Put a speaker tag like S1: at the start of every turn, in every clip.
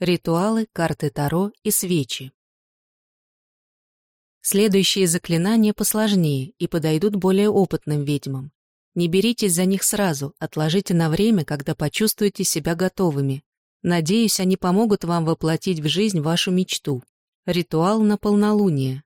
S1: Ритуалы, карты Таро и свечи. Следующие заклинания посложнее и подойдут более опытным ведьмам. Не беритесь за них сразу, отложите на время, когда почувствуете себя готовыми. Надеюсь, они помогут вам воплотить в жизнь вашу мечту. Ритуал на полнолуние.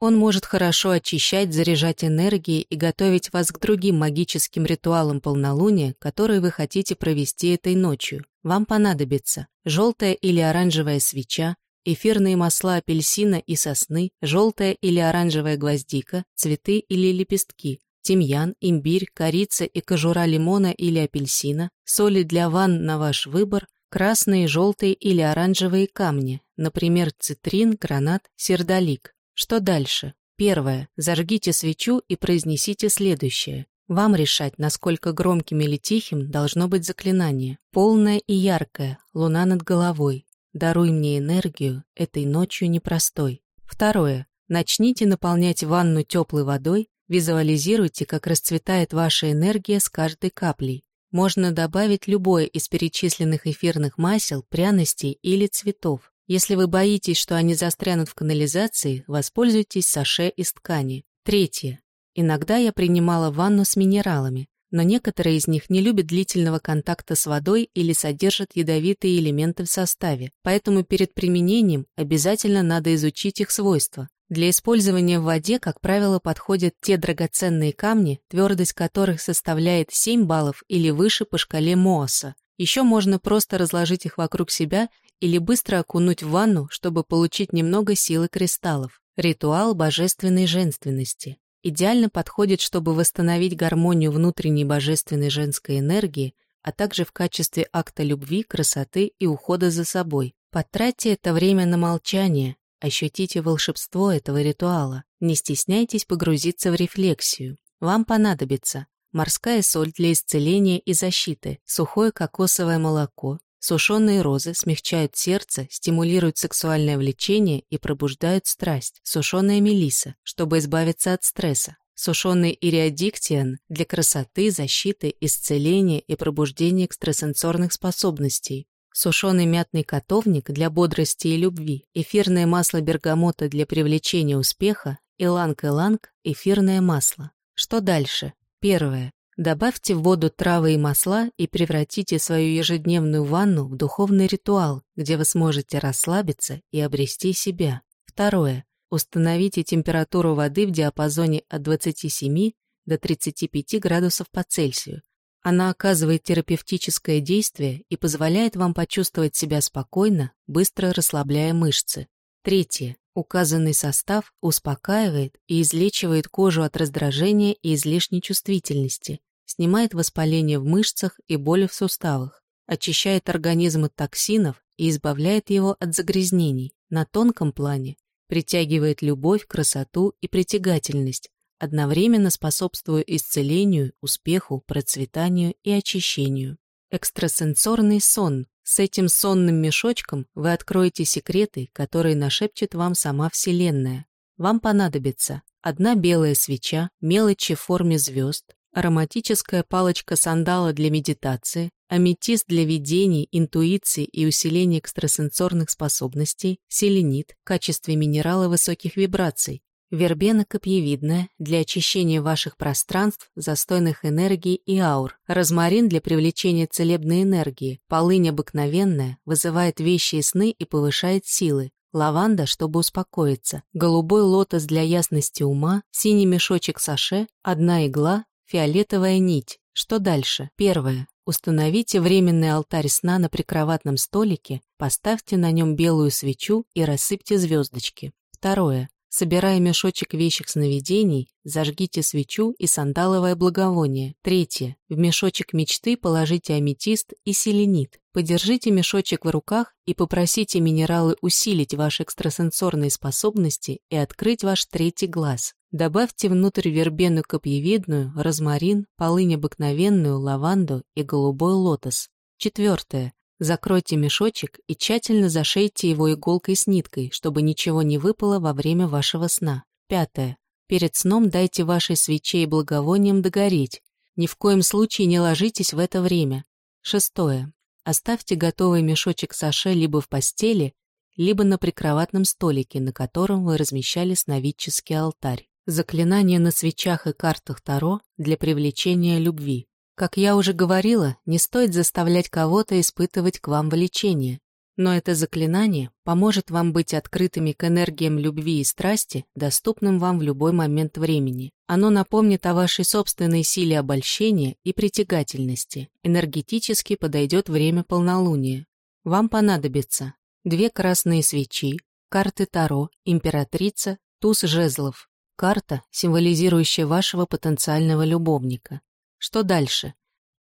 S1: Он может хорошо очищать, заряжать энергией и готовить вас к другим магическим ритуалам полнолуния, которые вы хотите провести этой ночью. Вам понадобится желтая или оранжевая свеча, эфирные масла апельсина и сосны, желтая или оранжевая гвоздика, цветы или лепестки, тимьян, имбирь, корица и кожура лимона или апельсина, соли для ванн на ваш выбор, красные, желтые или оранжевые камни, например, цитрин, гранат, сердолик. Что дальше? Первое. Зажгите свечу и произнесите следующее. Вам решать, насколько громким или тихим должно быть заклинание. Полное и яркое, луна над головой. Даруй мне энергию этой ночью непростой. Второе. Начните наполнять ванну теплой водой, визуализируйте, как расцветает ваша энергия с каждой каплей. Можно добавить любое из перечисленных эфирных масел, пряностей или цветов. Если вы боитесь, что они застрянут в канализации, воспользуйтесь саше из ткани. Третье. Иногда я принимала ванну с минералами, но некоторые из них не любят длительного контакта с водой или содержат ядовитые элементы в составе, поэтому перед применением обязательно надо изучить их свойства. Для использования в воде, как правило, подходят те драгоценные камни, твердость которых составляет 7 баллов или выше по шкале Мооса. Еще можно просто разложить их вокруг себя или быстро окунуть в ванну, чтобы получить немного силы кристаллов. Ритуал божественной женственности. Идеально подходит, чтобы восстановить гармонию внутренней божественной женской энергии, а также в качестве акта любви, красоты и ухода за собой. Потратьте это время на молчание, ощутите волшебство этого ритуала. Не стесняйтесь погрузиться в рефлексию. Вам понадобится морская соль для исцеления и защиты, сухое кокосовое молоко, Сушеные розы смягчают сердце, стимулируют сексуальное влечение и пробуждают страсть. Сушеная мелиса, чтобы избавиться от стресса. Сушеный ириодиктиан для красоты, защиты, исцеления и пробуждения экстрасенсорных способностей. Сушеный мятный котовник для бодрости и любви. Эфирное масло бергамота для привлечения успеха. Иланг-иланг – эфирное масло. Что дальше? Первое. Добавьте в воду травы и масла и превратите свою ежедневную ванну в духовный ритуал, где вы сможете расслабиться и обрести себя. Второе. Установите температуру воды в диапазоне от 27 до 35 градусов по Цельсию. Она оказывает терапевтическое действие и позволяет вам почувствовать себя спокойно, быстро расслабляя мышцы. Третье. Указанный состав успокаивает и излечивает кожу от раздражения и излишней чувствительности, снимает воспаление в мышцах и боли в суставах, очищает организм от токсинов и избавляет его от загрязнений. На тонком плане притягивает любовь, красоту и притягательность, одновременно способствуя исцелению, успеху, процветанию и очищению. Экстрасенсорный сон. С этим сонным мешочком вы откроете секреты, которые нашепчет вам сама Вселенная. Вам понадобится одна белая свеча, мелочи в форме звезд, ароматическая палочка сандала для медитации, аметист для видений, интуиции и усиления экстрасенсорных способностей, селенит в качестве минерала высоких вибраций, вербена копьевидная для очищения ваших пространств, застойных энергий и аур, розмарин для привлечения целебной энергии, полынь обыкновенная вызывает вещи и сны и повышает силы, лаванда, чтобы успокоиться, голубой лотос для ясности ума, синий мешочек саше, одна игла, Фиолетовая нить. Что дальше? Первое. Установите временный алтарь сна на прикроватном столике, поставьте на нем белую свечу и рассыпьте звездочки. Второе. Собирая мешочек вещих сновидений, зажгите свечу и сандаловое благовоние. Третье. В мешочек мечты положите аметист и селенит. Подержите мешочек в руках и попросите минералы усилить ваши экстрасенсорные способности и открыть ваш третий глаз. Добавьте внутрь вербену копьевидную, розмарин, полынь обыкновенную, лаванду и голубой лотос. Четвертое. Закройте мешочек и тщательно зашейте его иголкой с ниткой, чтобы ничего не выпало во время вашего сна. Пятое. Перед сном дайте вашей свече и благовониям догореть. Ни в коем случае не ложитесь в это время. Шестое. Оставьте готовый мешочек саше либо в постели, либо на прикроватном столике, на котором вы размещали сновидческий алтарь. Заклинание на свечах и картах Таро для привлечения любви. Как я уже говорила, не стоит заставлять кого-то испытывать к вам влечение. Но это заклинание поможет вам быть открытыми к энергиям любви и страсти, доступным вам в любой момент времени. Оно напомнит о вашей собственной силе обольщения и притягательности. Энергетически подойдет время полнолуния. Вам понадобится две красные свечи, карты Таро, императрица, туз жезлов, карта, символизирующая вашего потенциального любовника. Что дальше?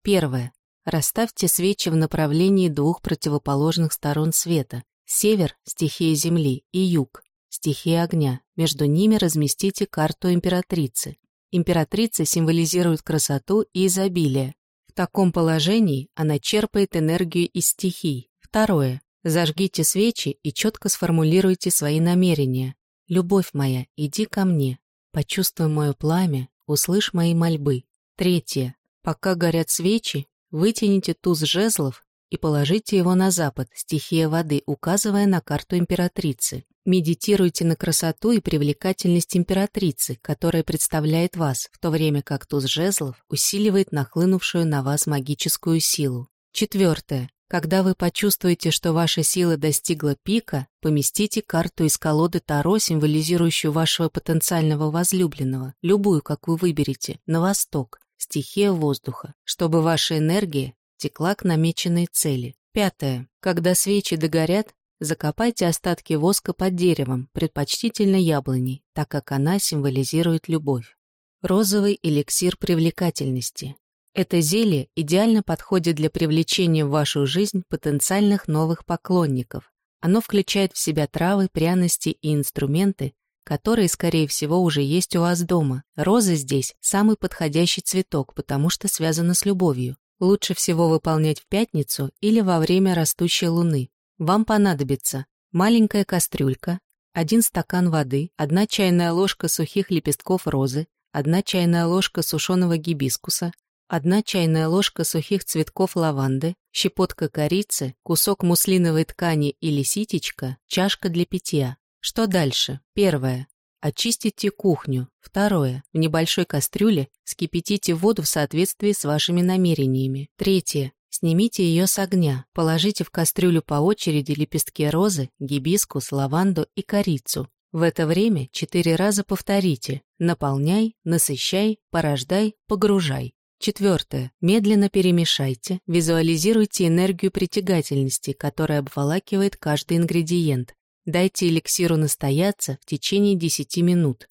S1: Первое. Расставьте свечи в направлении двух противоположных сторон света. Север – стихия Земли, и юг – стихия огня. Между ними разместите карту императрицы. Императрица символизирует красоту и изобилие. В таком положении она черпает энергию из стихий. Второе. Зажгите свечи и четко сформулируйте свои намерения. «Любовь моя, иди ко мне. Почувствуй мое пламя, услышь мои мольбы». Третье. Пока горят свечи, Вытяните туз жезлов и положите его на запад, стихия воды, указывая на карту императрицы. Медитируйте на красоту и привлекательность императрицы, которая представляет вас, в то время как туз жезлов усиливает нахлынувшую на вас магическую силу. Четвертое. Когда вы почувствуете, что ваша сила достигла пика, поместите карту из колоды Таро, символизирующую вашего потенциального возлюбленного, любую, какую выберете, на восток, стихия воздуха, чтобы ваша энергия текла к намеченной цели. Пятое. Когда свечи догорят, закопайте остатки воска под деревом, предпочтительно яблоней, так как она символизирует любовь. Розовый эликсир привлекательности. Это зелье идеально подходит для привлечения в вашу жизнь потенциальных новых поклонников. Оно включает в себя травы, пряности и инструменты, которые, скорее всего, уже есть у вас дома. Роза здесь – самый подходящий цветок, потому что связана с любовью. Лучше всего выполнять в пятницу или во время растущей луны. Вам понадобится маленькая кастрюлька, один стакан воды, одна чайная ложка сухих лепестков розы, одна чайная ложка сушеного гибискуса, одна чайная ложка сухих цветков лаванды, щепотка корицы, кусок муслиновой ткани или ситечка, чашка для питья. Что дальше? Первое. Очистите кухню. Второе. В небольшой кастрюле скипятите воду в соответствии с вашими намерениями. Третье. Снимите ее с огня. Положите в кастрюлю по очереди лепестки розы, гибискус, лаванду и корицу. В это время четыре раза повторите «наполняй», «насыщай», «порождай», «погружай». Четвертое. Медленно перемешайте, визуализируйте энергию притягательности, которая обволакивает каждый ингредиент. Дайте эликсиру настояться в течение 10 минут.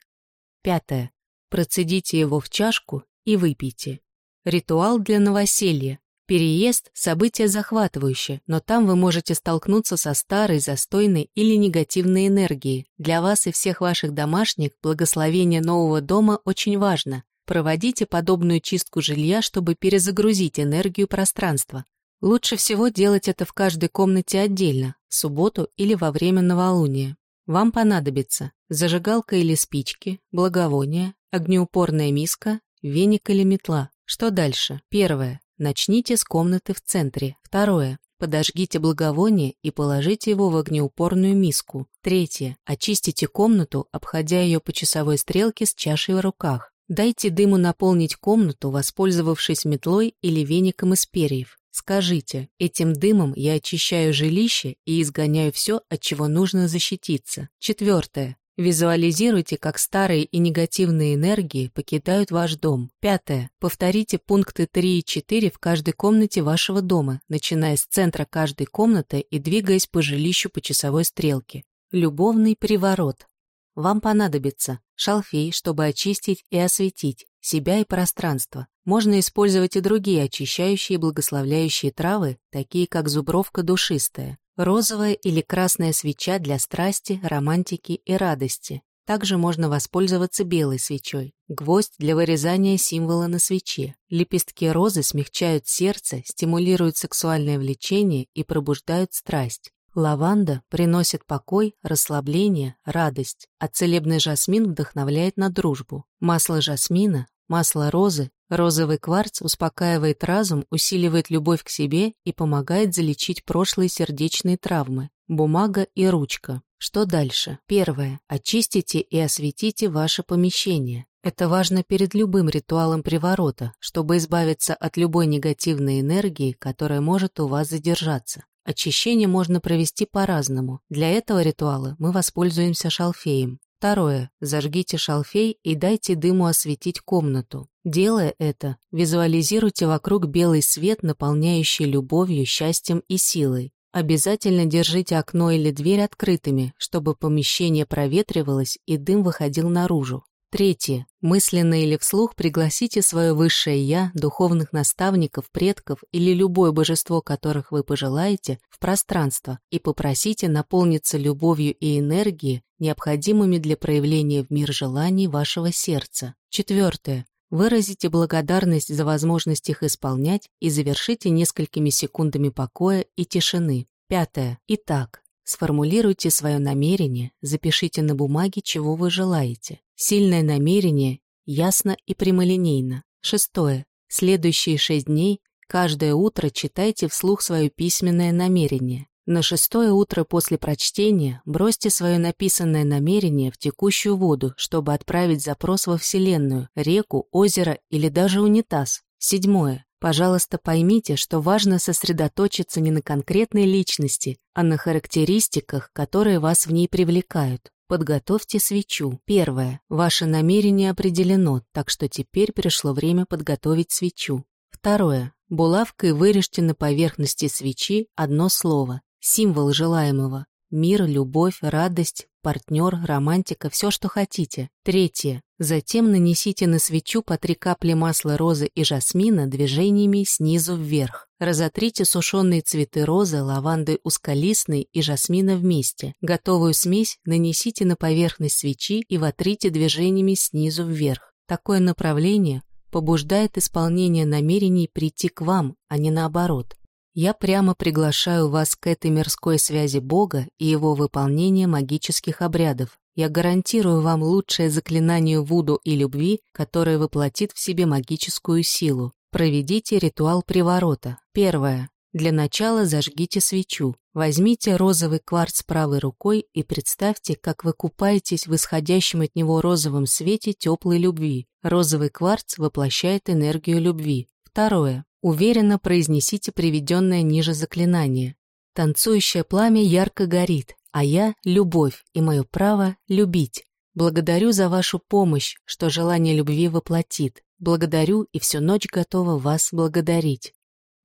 S1: Пятое. Процедите его в чашку и выпейте. Ритуал для новоселья. Переезд – событие захватывающее, но там вы можете столкнуться со старой, застойной или негативной энергией. Для вас и всех ваших домашних благословение нового дома очень важно. Проводите подобную чистку жилья, чтобы перезагрузить энергию пространства. Лучше всего делать это в каждой комнате отдельно, в субботу или во время новолуния. Вам понадобится зажигалка или спички, благовоние, огнеупорная миска, веник или метла. Что дальше? Первое. Начните с комнаты в центре. Второе. Подожгите благовоние и положите его в огнеупорную миску. Третье. Очистите комнату, обходя ее по часовой стрелке с чашей в руках. Дайте дыму наполнить комнату, воспользовавшись метлой или веником из перьев. Скажите, этим дымом я очищаю жилище и изгоняю все, от чего нужно защититься. Четвертое. Визуализируйте, как старые и негативные энергии покидают ваш дом. Пятое. Повторите пункты 3 и 4 в каждой комнате вашего дома, начиная с центра каждой комнаты и двигаясь по жилищу по часовой стрелке. Любовный приворот. Вам понадобится шалфей, чтобы очистить и осветить себя и пространство. Можно использовать и другие очищающие и благословляющие травы, такие как зубровка душистая, розовая или красная свеча для страсти, романтики и радости. Также можно воспользоваться белой свечой. Гвоздь для вырезания символа на свече. Лепестки розы смягчают сердце, стимулируют сексуальное влечение и пробуждают страсть. Лаванда приносит покой, расслабление, радость, а целебный жасмин вдохновляет на дружбу. Масло жасмина Масло розы, розовый кварц успокаивает разум, усиливает любовь к себе и помогает залечить прошлые сердечные травмы. Бумага и ручка. Что дальше? Первое. Очистите и осветите ваше помещение. Это важно перед любым ритуалом приворота, чтобы избавиться от любой негативной энергии, которая может у вас задержаться. Очищение можно провести по-разному. Для этого ритуала мы воспользуемся шалфеем. Второе. Зажгите шалфей и дайте дыму осветить комнату. Делая это, визуализируйте вокруг белый свет, наполняющий любовью, счастьем и силой. Обязательно держите окно или дверь открытыми, чтобы помещение проветривалось и дым выходил наружу. Третье. Мысленно или вслух пригласите свое высшее «я», духовных наставников, предков или любое божество, которых вы пожелаете, в пространство и попросите наполниться любовью и энергией, необходимыми для проявления в мир желаний вашего сердца. Четвертое. Выразите благодарность за возможность их исполнять и завершите несколькими секундами покоя и тишины. Пятое. Итак, Сформулируйте свое намерение, запишите на бумаге, чего вы желаете. Сильное намерение ясно и прямолинейно. Шестое. Следующие шесть дней каждое утро читайте вслух свое письменное намерение. На шестое утро после прочтения бросьте свое написанное намерение в текущую воду, чтобы отправить запрос во Вселенную, реку, озеро или даже унитаз. Седьмое. Пожалуйста, поймите, что важно сосредоточиться не на конкретной личности, а на характеристиках, которые вас в ней привлекают. Подготовьте свечу. Первое. Ваше намерение определено, так что теперь пришло время подготовить свечу. Второе. Булавкой вырежьте на поверхности свечи одно слово, символ желаемого. Мир, любовь, радость, партнер, романтика, все, что хотите. Третье. Затем нанесите на свечу по три капли масла розы и жасмина движениями снизу вверх. Разотрите сушеные цветы розы, лаванды ускалистной и жасмина вместе. Готовую смесь нанесите на поверхность свечи и вотрите движениями снизу вверх. Такое направление побуждает исполнение намерений прийти к вам, а не наоборот. Я прямо приглашаю вас к этой мирской связи Бога и его выполнения магических обрядов. Я гарантирую вам лучшее заклинание Вуду и любви, которое воплотит в себе магическую силу. Проведите ритуал приворота. Первое. Для начала зажгите свечу. Возьмите розовый кварц правой рукой и представьте, как вы купаетесь в исходящем от него розовом свете теплой любви. Розовый кварц воплощает энергию любви. Второе. Уверенно произнесите приведенное ниже заклинание. Танцующее пламя ярко горит, а я — любовь и мое право — любить. Благодарю за вашу помощь, что желание любви воплотит. Благодарю и всю ночь готова вас благодарить.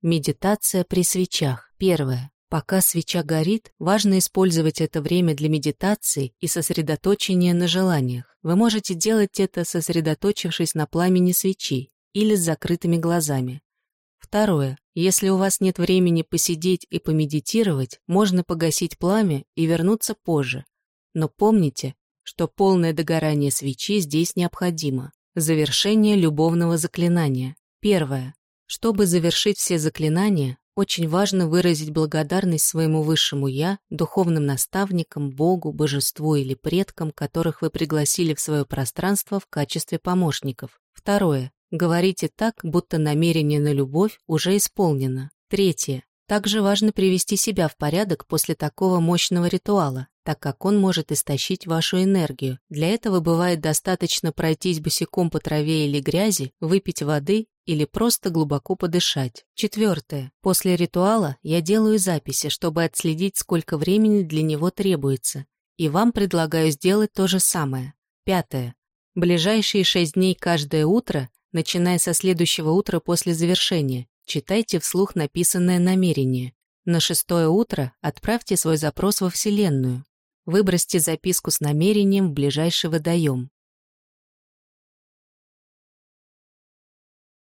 S1: Медитация при свечах. Первое. Пока свеча горит, важно использовать это время для медитации и сосредоточения на желаниях. Вы можете делать это, сосредоточившись на пламени свечи или с закрытыми глазами. Второе. Если у вас нет времени посидеть и помедитировать, можно погасить пламя и вернуться позже. Но помните, что полное догорание свечи здесь необходимо. Завершение любовного заклинания. Первое. Чтобы завершить все заклинания, очень важно выразить благодарность своему высшему «я», духовным наставникам, Богу, божеству или предкам, которых вы пригласили в свое пространство в качестве помощников. Второе. Говорите так, будто намерение на любовь уже исполнено. Третье. Также важно привести себя в порядок после такого мощного ритуала, так как он может истощить вашу энергию. Для этого бывает достаточно пройтись босиком по траве или грязи, выпить воды или просто глубоко подышать. Четвертое. После ритуала я делаю записи, чтобы отследить, сколько времени для него требуется. И вам предлагаю сделать то же самое. Пятое. Ближайшие шесть дней каждое утро начиная со следующего утра после завершения. Читайте вслух написанное намерение. На шестое утро отправьте свой запрос во Вселенную. Выбросьте записку с намерением в ближайший водоем.